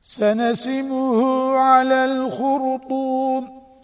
سنسمه على الخرطوم.